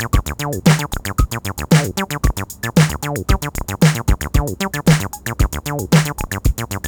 Thank you.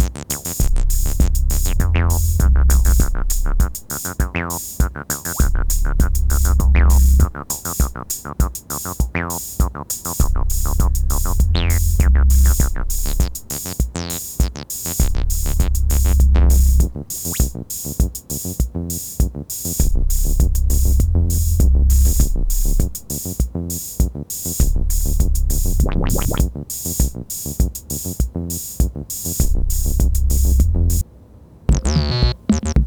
you